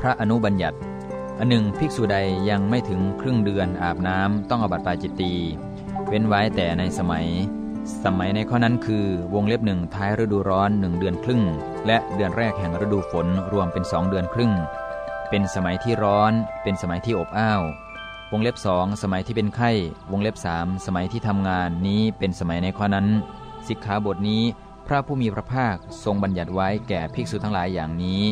พระอนุบัญญัติอันหนึ่งภิกษุใดยังไม่ถึงครึ่งเดือนอาบน้ำต้องอบัติปาจิตตีเว้นไว้แต่ในสมัย สมัยในข้อนั้นคือวงเล็บหนึ่งท้ายฤดูร้อนหนึ่งเดือนครึ่ง และเดือนแรกแห่งฤดูฝนรวมเป็นสองเดือนครึ่ง เป็นสมัยที่ร้อน เป็นสมัยที่อบอ้าว วงเล็บสองสมัยที่เป็นไข้ วงเล็บสามสมัยที่ทำงานนี้เป็นสมัยในข้อนั้นสิกขาบทนี้พระผู้มีพระภาคทรงบัญญัติไว้แก่ภิกษุทั้งหลายอย่างนี้